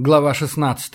Глава 16.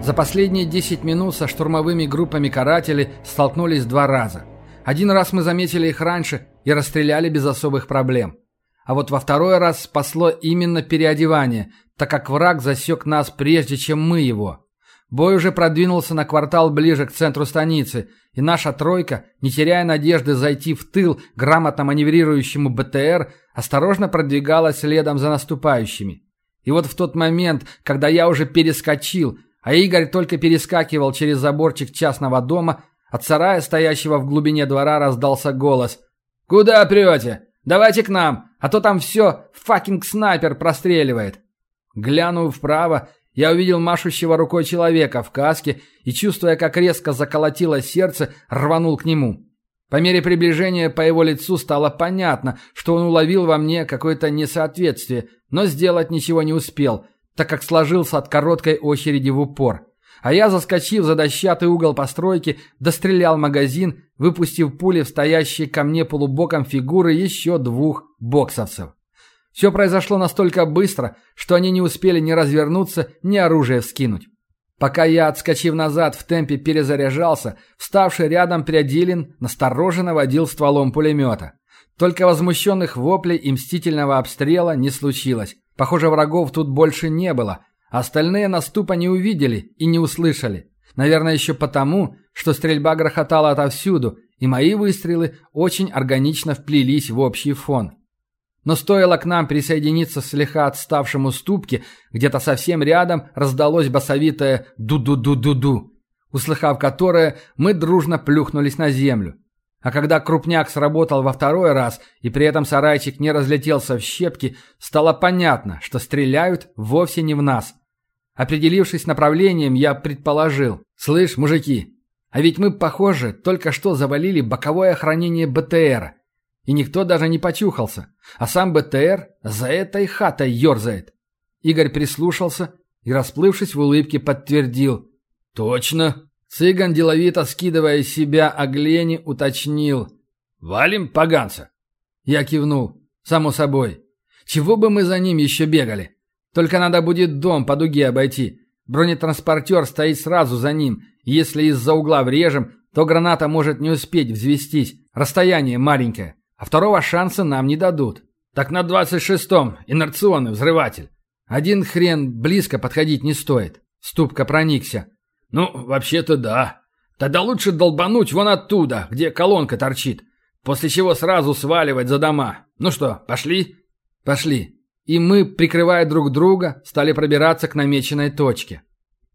За последние 10 минут со штурмовыми группами карателей столкнулись два раза. Один раз мы заметили их раньше и расстреляли без особых проблем. А вот во второй раз спасло именно переодевание, так как враг засек нас прежде, чем мы его. Бой уже продвинулся на квартал ближе к центру станицы, и наша тройка, не теряя надежды зайти в тыл грамотно маневрирующему БТР, осторожно продвигалась следом за наступающими. И вот в тот момент, когда я уже перескочил, а Игорь только перескакивал через заборчик частного дома, от сарая, стоящего в глубине двора, раздался голос. «Куда прете? Давайте к нам, а то там все fucking снайпер простреливает». Глянув вправо, я увидел машущего рукой человека в каске и, чувствуя, как резко заколотило сердце, рванул к нему. По мере приближения по его лицу стало понятно, что он уловил во мне какое-то несоответствие, но сделать ничего не успел, так как сложился от короткой очереди в упор. А я, заскочив за дощатый угол постройки, дострелял магазин, выпустив пули в стоящие ко мне полубоком фигуры еще двух боксовцев. Все произошло настолько быстро, что они не успели ни развернуться, ни оружие вскинуть. Пока я, отскочив назад, в темпе перезаряжался, вставший рядом Приодилин настороженно водил стволом пулемета. Только возмущенных воплей и мстительного обстрела не случилось. Похоже, врагов тут больше не было. Остальные наступа не увидели и не услышали. Наверное, еще потому, что стрельба грохотала отовсюду, и мои выстрелы очень органично вплелись в общий фон. Но стоило к нам присоединиться слегка отставшему ступке, где-то совсем рядом раздалось басовитое «ду-ду-ду-ду-ду», услыхав которое, мы дружно плюхнулись на землю. А когда крупняк сработал во второй раз, и при этом сарайчик не разлетелся в щепки, стало понятно, что стреляют вовсе не в нас. Определившись направлением, я предположил. «Слышь, мужики, а ведь мы, похоже, только что завалили боковое охранение БТРа. И никто даже не почухался. А сам БТР за этой хатой ерзает. Игорь прислушался и, расплывшись в улыбке, подтвердил. «Точно!» Цыган, деловито скидывая из себя оглени, уточнил. «Валим поганца!» Я кивнул. «Само собой. Чего бы мы за ним еще бегали? Только надо будет дом по дуге обойти. Бронетранспортер стоит сразу за ним. Если из-за угла врежем, то граната может не успеть взвестись. Расстояние маленькое. А второго шанса нам не дадут. Так на двадцать шестом инерционный взрыватель. Один хрен близко подходить не стоит. Ступка проникся. Ну, вообще-то да. Тогда лучше долбануть вон оттуда, где колонка торчит. После чего сразу сваливать за дома. Ну что, пошли? Пошли. И мы, прикрывая друг друга, стали пробираться к намеченной точке.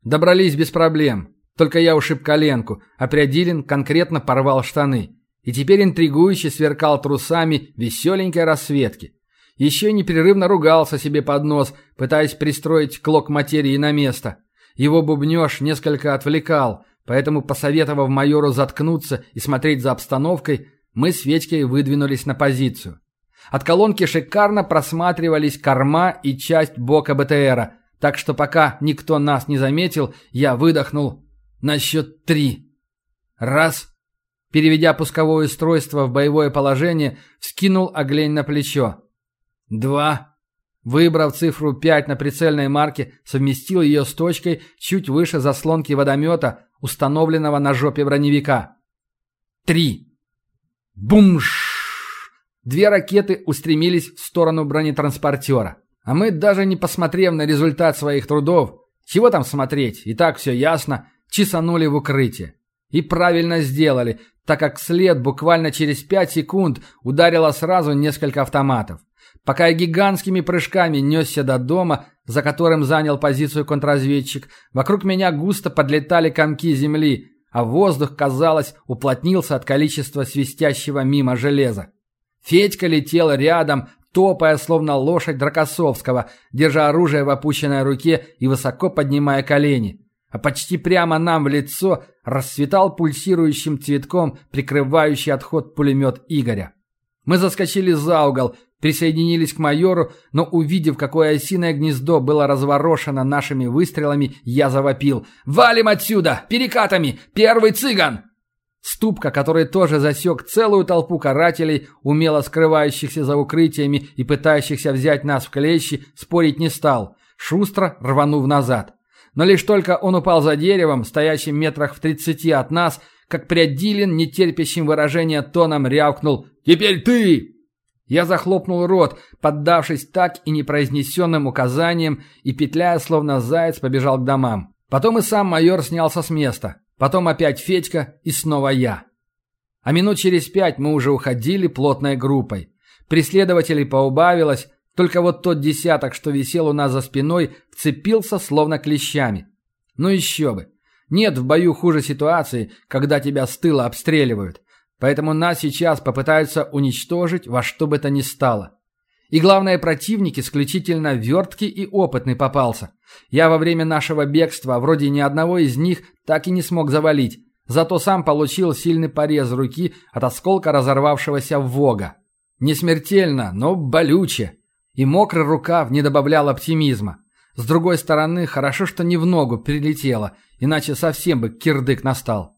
Добрались без проблем. Только я ушиб коленку, а Приодилин конкретно порвал штаны и теперь интригующе сверкал трусами веселенькой рассветки. Еще непрерывно ругался себе под нос, пытаясь пристроить клок материи на место. Его бубнеж несколько отвлекал, поэтому, посоветовав майору заткнуться и смотреть за обстановкой, мы с Ветькой выдвинулись на позицию. От колонки шикарно просматривались корма и часть бока БТРа, так что пока никто нас не заметил, я выдохнул на счет три. Раз, Переведя пусковое устройство в боевое положение, вскинул оглень на плечо. «Два». Выбрав цифру 5 на прицельной марке, совместил ее с точкой чуть выше заслонки водомета, установленного на жопе броневика. «Три». Бумш! Две ракеты устремились в сторону бронетранспортера. А мы, даже не посмотрев на результат своих трудов, чего там смотреть, и так все ясно, чесанули в укрытие. И правильно сделали, так как след буквально через пять секунд ударило сразу несколько автоматов. Пока я гигантскими прыжками несся до дома, за которым занял позицию контрразведчик, вокруг меня густо подлетали комки земли, а воздух, казалось, уплотнился от количества свистящего мимо железа. Федька летел рядом, топая, словно лошадь Дракосовского, держа оружие в опущенной руке и высоко поднимая колени а почти прямо нам в лицо расцветал пульсирующим цветком прикрывающий отход пулемет Игоря. Мы заскочили за угол, присоединились к майору, но увидев, какое осиное гнездо было разворошено нашими выстрелами, я завопил. «Валим отсюда! Перекатами! Первый цыган!» Ступка, который тоже засек целую толпу карателей, умело скрывающихся за укрытиями и пытающихся взять нас в клещи, спорить не стал, шустро рванув назад. Но лишь только он упал за деревом, стоящим метрах в тридцати от нас, как Прядилин, нетерпящим выражения тоном, рявкнул «Теперь ты!» Я захлопнул рот, поддавшись так и непроизнесенным указаниям, и, петляя словно заяц, побежал к домам. Потом и сам майор снялся с места. Потом опять Федька и снова я. А минут через пять мы уже уходили плотной группой. Преследователей поубавилось, только вот тот десяток, что висел у нас за спиной, вцепился словно клещами. Ну еще бы. Нет в бою хуже ситуации, когда тебя с тыла обстреливают. Поэтому нас сейчас попытаются уничтожить во что бы то ни стало. И главное, противник исключительно верткий и опытный попался. Я во время нашего бегства вроде ни одного из них так и не смог завалить, зато сам получил сильный порез руки от осколка разорвавшегося вога. Не смертельно, но болюче. И мокрый рукав не добавлял оптимизма. С другой стороны, хорошо, что не в ногу прилетело, иначе совсем бы кирдык настал.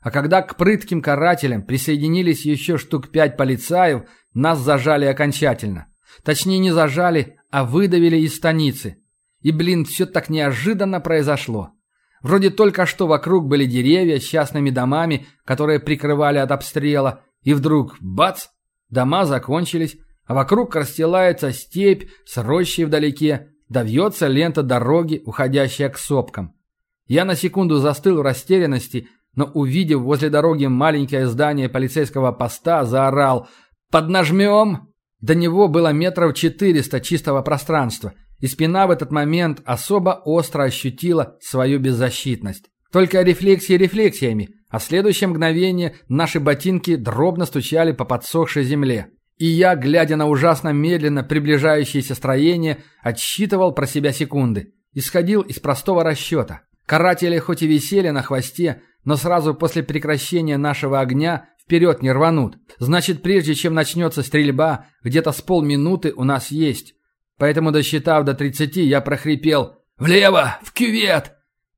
А когда к прытким карателям присоединились еще штук пять полицаев, нас зажали окончательно. Точнее, не зажали, а выдавили из станицы. И, блин, все так неожиданно произошло. Вроде только что вокруг были деревья с частными домами, которые прикрывали от обстрела, и вдруг, бац, дома закончились, а вокруг расстилается степь с рощей вдалеке, давьется лента дороги, уходящая к сопкам. Я на секунду застыл в растерянности, но, увидев возле дороги маленькое здание полицейского поста, заорал «Поднажмем!». До него было метров четыреста чистого пространства, и спина в этот момент особо остро ощутила свою беззащитность. Только рефлексии рефлексиями, а в следующее мгновение наши ботинки дробно стучали по подсохшей земле. И я, глядя на ужасно медленно приближающееся строение, отсчитывал про себя секунды. Исходил из простого расчета. Каратели хоть и висели на хвосте, но сразу после прекращения нашего огня вперед не рванут. Значит, прежде чем начнется стрельба, где-то с полминуты у нас есть. Поэтому, досчитав до тридцати, я прохрипел «Влево! В кювет!»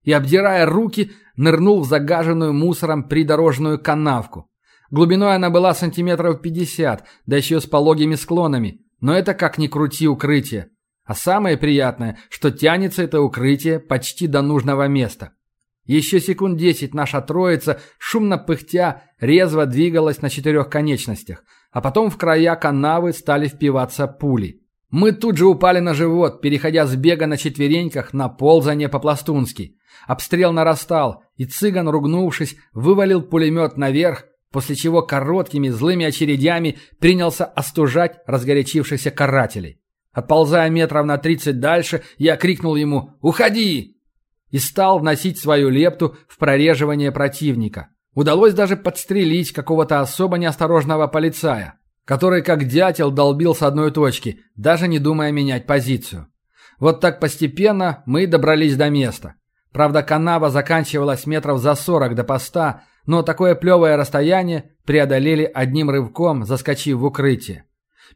и, обдирая руки, нырнул в загаженную мусором придорожную канавку. Глубиной она была сантиметров пятьдесят, да еще с пологими склонами. Но это как ни крути укрытие. А самое приятное, что тянется это укрытие почти до нужного места. Еще секунд десять наша троица, шумно пыхтя, резво двигалась на четырех конечностях, а потом в края канавы стали впиваться пули. Мы тут же упали на живот, переходя с бега на четвереньках на ползание по-пластунски. Обстрел нарастал, и цыган, ругнувшись, вывалил пулемет наверх, после чего короткими злыми очередями принялся остужать разгорячившихся карателей. Отползая метров на тридцать дальше, я крикнул ему «Уходи!» И стал вносить свою лепту в прореживание противника. Удалось даже подстрелить какого-то особо неосторожного полицая, который как дятел долбил с одной точки, даже не думая менять позицию. Вот так постепенно мы добрались до места. Правда, канава заканчивалась метров за сорок до поста, но такое плевое расстояние преодолели одним рывком, заскочив в укрытие.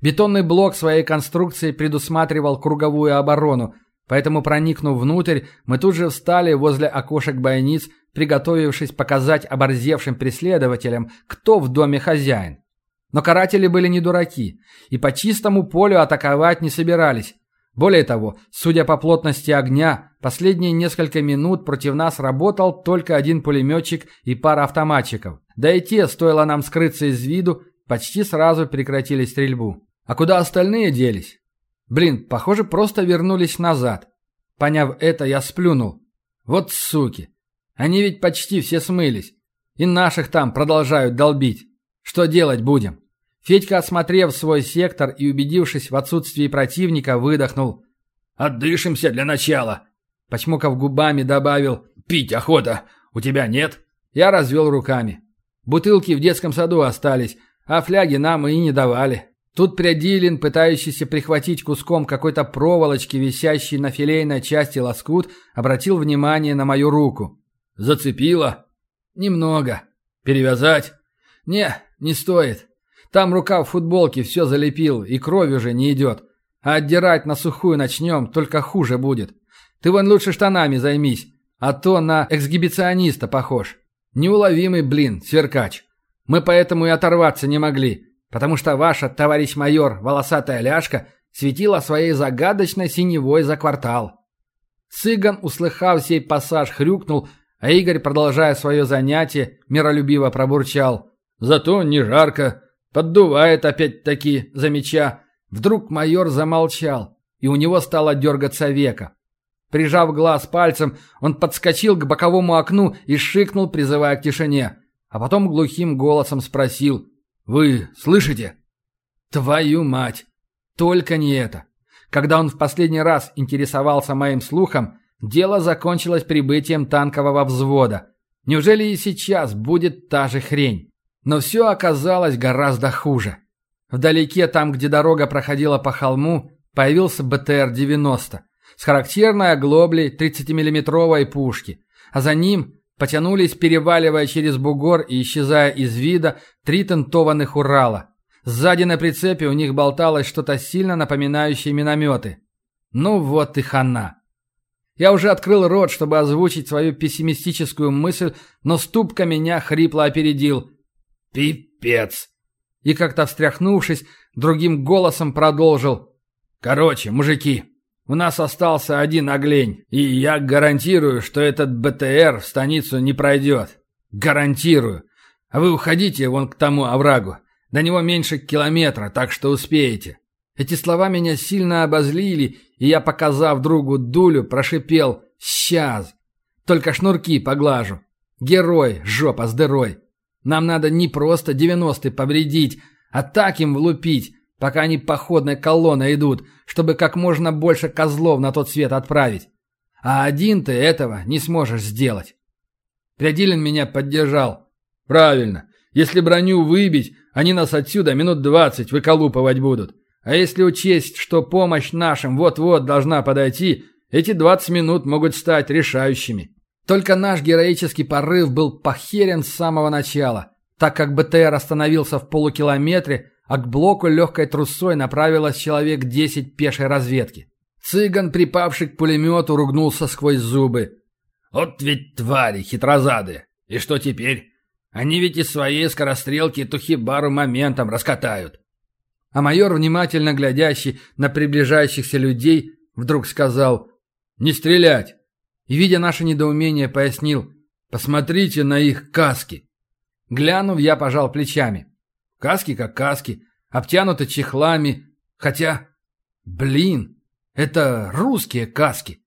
Бетонный блок своей конструкции предусматривал круговую оборону, Поэтому, проникнув внутрь, мы тут же встали возле окошек бойниц, приготовившись показать оборзевшим преследователям, кто в доме хозяин. Но каратели были не дураки и по чистому полю атаковать не собирались. Более того, судя по плотности огня, последние несколько минут против нас работал только один пулеметчик и пара автоматчиков. Да и те, стоило нам скрыться из виду, почти сразу прекратили стрельбу. А куда остальные делись? Блин, похоже, просто вернулись назад. Поняв это, я сплюнул. Вот суки. Они ведь почти все смылись. И наших там продолжают долбить. Что делать будем? Федька, осмотрев свой сектор и убедившись в отсутствии противника, выдохнул. «Отдышимся для начала!» Почмокав губами, добавил «Пить охота! У тебя нет?» Я развел руками. Бутылки в детском саду остались, а фляги нам и не давали. Тут Прядилин, пытающийся прихватить куском какой-то проволочки, висящей на филейной части лоскут, обратил внимание на мою руку. «Зацепило?» «Немного. Перевязать?» «Не, не стоит. Там рука в футболке все залепил, и кровь уже не идет. А отдирать на сухую начнем, только хуже будет. Ты вон лучше штанами займись, а то на эксгибициониста похож. Неуловимый, блин, сверкач. Мы поэтому и оторваться не могли, потому что ваша, товарищ майор, волосатая ляжка, светила своей загадочной синевой за квартал. Цыган, услыхав сей пассаж, хрюкнул, а Игорь, продолжая свое занятие, миролюбиво пробурчал. «Зато не жарко, поддувает опять-таки за меча». Вдруг майор замолчал, и у него стало дергаться века. Прижав глаз пальцем, он подскочил к боковому окну и шикнул, призывая к тишине. А потом глухим голосом спросил «Вы слышите?» «Твою мать! Только не это!» Когда он в последний раз интересовался моим слухом, дело закончилось прибытием танкового взвода. Неужели и сейчас будет та же хрень? Но все оказалось гораздо хуже. Вдалеке, там, где дорога проходила по холму, появился БТР-90 с характерной оглоблей 30-миллиметровой пушки, а за ним потянулись, переваливая через бугор и исчезая из вида, три тентованных Урала. Сзади на прицепе у них болталось что-то сильно напоминающее минометы. Ну вот и хана. Я уже открыл рот, чтобы озвучить свою пессимистическую мысль, но ступка меня хрипло опередил. «Пипец!» И как-то встряхнувшись, другим голосом продолжил. «Короче, мужики, у нас остался один оглень, и я гарантирую, что этот БТР в станицу не пройдет. Гарантирую. А вы уходите вон к тому оврагу. До него меньше километра, так что успеете». Эти слова меня сильно обозлили, и я, показав другу дулю, прошипел «Сейчас!» Только шнурки поглажу. Герой, жопа с дырой. Нам надо не просто девяностый повредить, а так им влупить, пока они походной колонной идут, чтобы как можно больше козлов на тот свет отправить. А один ты этого не сможешь сделать. Прядилин меня поддержал. Правильно. Если броню выбить, они нас отсюда минут двадцать выколупывать будут. А если учесть, что помощь нашим вот-вот должна подойти, эти двадцать минут могут стать решающими. Только наш героический порыв был похерен с самого начала, так как БТР остановился в полукилометре, а к блоку легкой трусой направилось человек десять пешей разведки. Цыган, припавший к пулемету, ругнулся сквозь зубы. «Вот ведь твари хитрозадые! И что теперь? Они ведь из своей скорострелки Тухибару моментом раскатают. А майор, внимательно глядящий на приближающихся людей, вдруг сказал «Не стрелять!» И, видя наше недоумение, пояснил «Посмотрите на их каски!» Глянув, я пожал плечами. Каски как каски, обтянуты чехлами, хотя... Блин, это русские каски.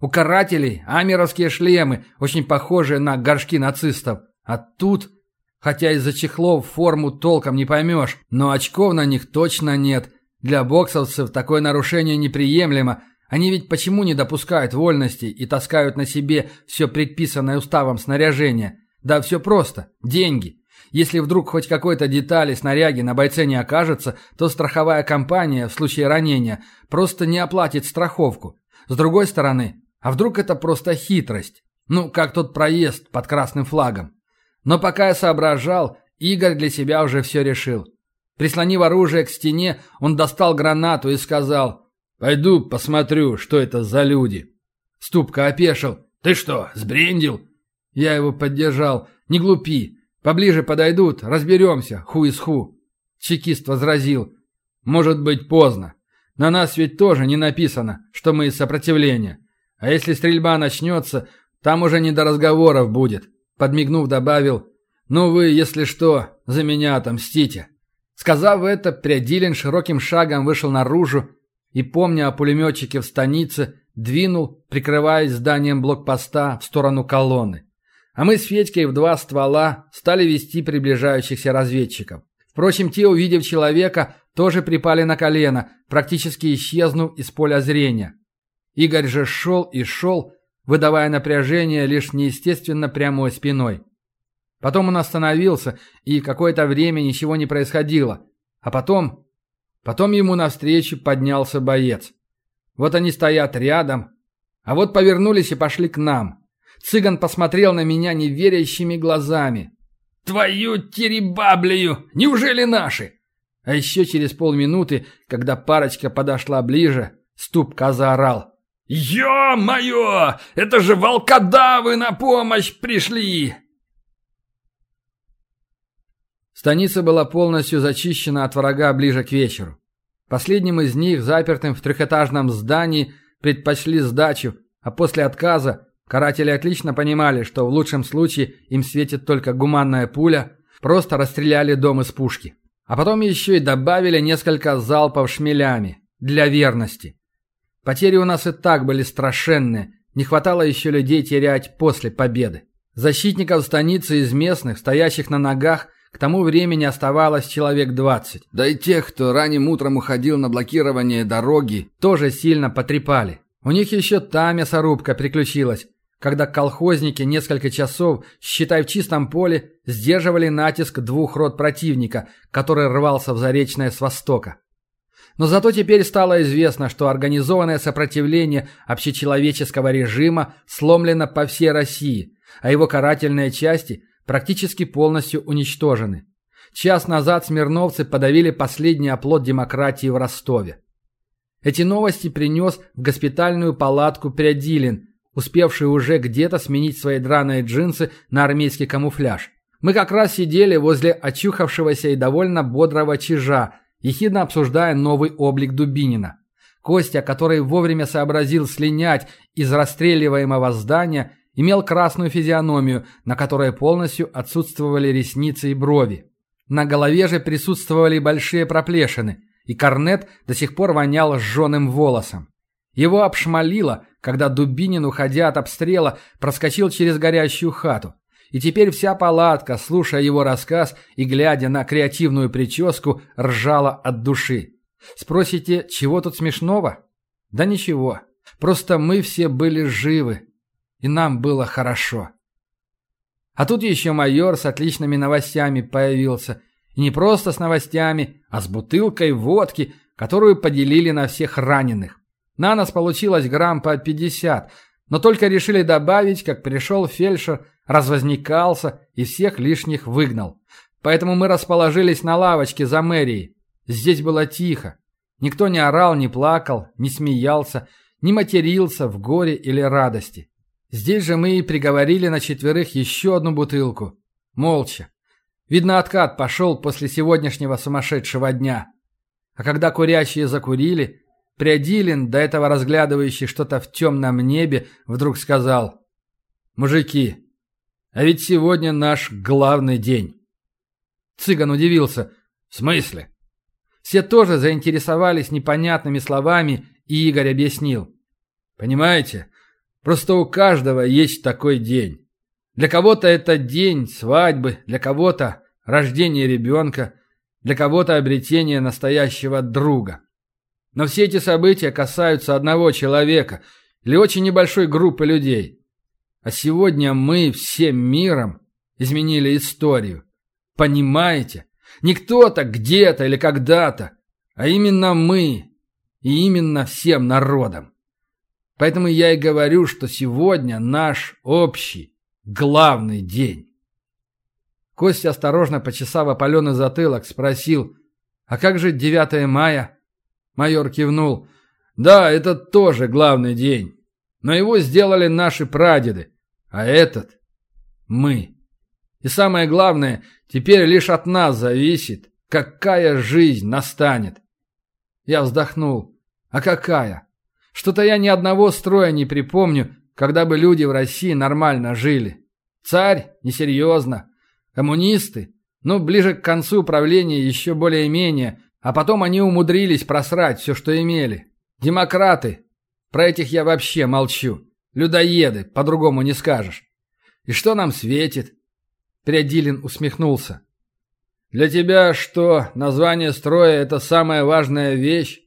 У карателей амеровские шлемы, очень похожие на горшки нацистов. А тут, хотя из-за чехлов форму толком не поймешь, но очков на них точно нет. Для боксовцев такое нарушение неприемлемо. Они ведь почему не допускают вольности и таскают на себе все предписанное уставом снаряжение? Да все просто. Деньги. Если вдруг хоть какой-то детали снаряги на бойце не окажется, то страховая компания в случае ранения просто не оплатит страховку. С другой стороны, а вдруг это просто хитрость? Ну, как тот проезд под красным флагом. Но пока я соображал, Игорь для себя уже все решил. Прислонив оружие к стене, он достал гранату и сказал «Пойду посмотрю, что это за люди». Ступка опешил. «Ты что, сбрендил?» Я его поддержал. «Не глупи. Поближе подойдут, разберемся, ху из ху». Чекист возразил. «Может быть, поздно. На нас ведь тоже не написано, что мы из сопротивления. А если стрельба начнется, там уже не до разговоров будет. Подмигнув, добавил, «Ну вы, если что, за меня отомстите». Сказав это, Прядилин широким шагом вышел наружу и, помня о пулеметчике в станице, двинул, прикрываясь зданием блокпоста в сторону колонны. А мы с Федькой в два ствола стали вести приближающихся разведчиков. Впрочем, те, увидев человека, тоже припали на колено, практически исчезнув из поля зрения. Игорь же шел и шел, выдавая напряжение лишь неестественно прямой спиной. Потом он остановился, и какое-то время ничего не происходило. А потом... Потом ему навстречу поднялся боец. Вот они стоят рядом, а вот повернулись и пошли к нам. Цыган посмотрел на меня неверящими глазами. «Твою теребаблию! Неужели наши?» А еще через полминуты, когда парочка подошла ближе, Ступка заорал. «Ё-моё! Это же волкодавы на помощь пришли!» Станица была полностью зачищена от врага ближе к вечеру. Последним из них, запертым в трехэтажном здании, предпочли сдачу, а после отказа каратели отлично понимали, что в лучшем случае им светит только гуманная пуля, просто расстреляли дом из пушки. А потом еще и добавили несколько залпов шмелями, для верности. Потери у нас и так были страшенные, не хватало еще людей терять после победы. Защитников станицы из местных, стоящих на ногах, к тому времени оставалось человек двадцать. Да и тех, кто ранним утром уходил на блокирование дороги, тоже сильно потрепали. У них еще та мясорубка приключилась, когда колхозники несколько часов, считай в чистом поле, сдерживали натиск двух рот противника, который рвался в Заречное с востока. Но зато теперь стало известно, что организованное сопротивление общечеловеческого режима сломлено по всей России, а его карательные части практически полностью уничтожены. Час назад смирновцы подавили последний оплот демократии в Ростове. Эти новости принес в госпитальную палатку Прядилин, успевший уже где-то сменить свои драные джинсы на армейский камуфляж. Мы как раз сидели возле очухавшегося и довольно бодрого чижа, ехидно обсуждая новый облик Дубинина. Костя, который вовремя сообразил слинять из расстреливаемого здания, имел красную физиономию, на которой полностью отсутствовали ресницы и брови. На голове же присутствовали большие проплешины, и корнет до сих пор вонял сжженным волосом. Его обшмалило, когда Дубинин, уходя от обстрела, проскочил через горящую хату. И теперь вся палатка, слушая его рассказ и глядя на креативную прическу, ржала от души. Спросите, чего тут смешного? Да ничего. Просто мы все были живы, и нам было хорошо. А тут еще майор с отличными новостями появился. И не просто с новостями, а с бутылкой водки, которую поделили на всех раненых. На нас получилось грамм по 50, но только решили добавить, как пришел фельдшер развозникался и всех лишних выгнал. Поэтому мы расположились на лавочке за мэрией. Здесь было тихо. Никто не орал, не плакал, не смеялся, не матерился в горе или радости. Здесь же мы и приговорили на четверых еще одну бутылку. Молча. Видно, откат пошел после сегодняшнего сумасшедшего дня. А когда курящие закурили, Приодилин, до этого разглядывающий что-то в темном небе, вдруг сказал «Мужики, а ведь сегодня наш главный день. Цыган удивился. В смысле? Все тоже заинтересовались непонятными словами, и Игорь объяснил. Понимаете, просто у каждого есть такой день. Для кого-то это день свадьбы, для кого-то рождение ребенка, для кого-то обретение настоящего друга. Но все эти события касаются одного человека или очень небольшой группы людей. А сегодня мы всем миром изменили историю. Понимаете? Не кто-то где-то или когда-то, а именно мы и именно всем народом. Поэтому я и говорю, что сегодня наш общий, главный день. Костя, осторожно почесав опаленный затылок, спросил, «А как же 9 мая?» Майор кивнул, «Да, это тоже главный день. Но его сделали наши прадеды. А этот — мы. И самое главное, теперь лишь от нас зависит, какая жизнь настанет. Я вздохнул. А какая? Что-то я ни одного строя не припомню, когда бы люди в России нормально жили. Царь? Несерьезно. Коммунисты? Ну, ближе к концу правления еще более-менее, а потом они умудрились просрать все, что имели. Демократы? Про этих я вообще молчу. Людоеды, по-другому не скажешь. И что нам светит? Прядилин усмехнулся. Для тебя что, название строя – это самая важная вещь?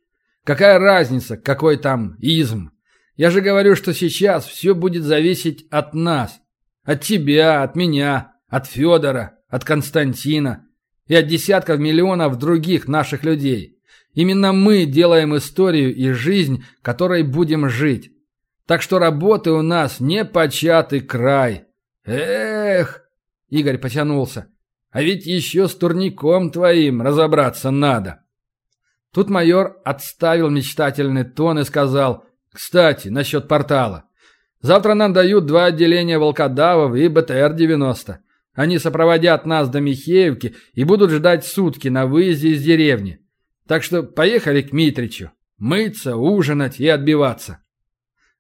Какая разница, какой там изм? Я же говорю, что сейчас все будет зависеть от нас. От тебя, от меня, от Федора, от Константина и от десятков миллионов других наших людей. Именно мы делаем историю и жизнь, которой будем жить. Так что работы у нас не початый край. Эх, Игорь потянулся. А ведь еще с турником твоим разобраться надо. Тут майор отставил мечтательный тон и сказал, «Кстати, насчет портала. Завтра нам дают два отделения волкодавов и БТР-90. Они сопроводят нас до Михеевки и будут ждать сутки на выезде из деревни. Так что поехали к Митричу. Мыться, ужинать и отбиваться».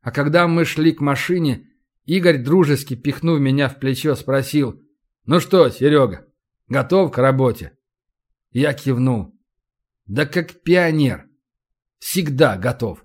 А когда мы шли к машине, Игорь, дружески пихнув меня в плечо, спросил, «Ну что, Серега, готов к работе?» Я кивнул. Да как пионер. Всегда готов.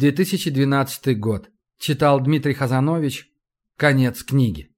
2012 год. Читал Дмитрий Хазанович. Конец книги.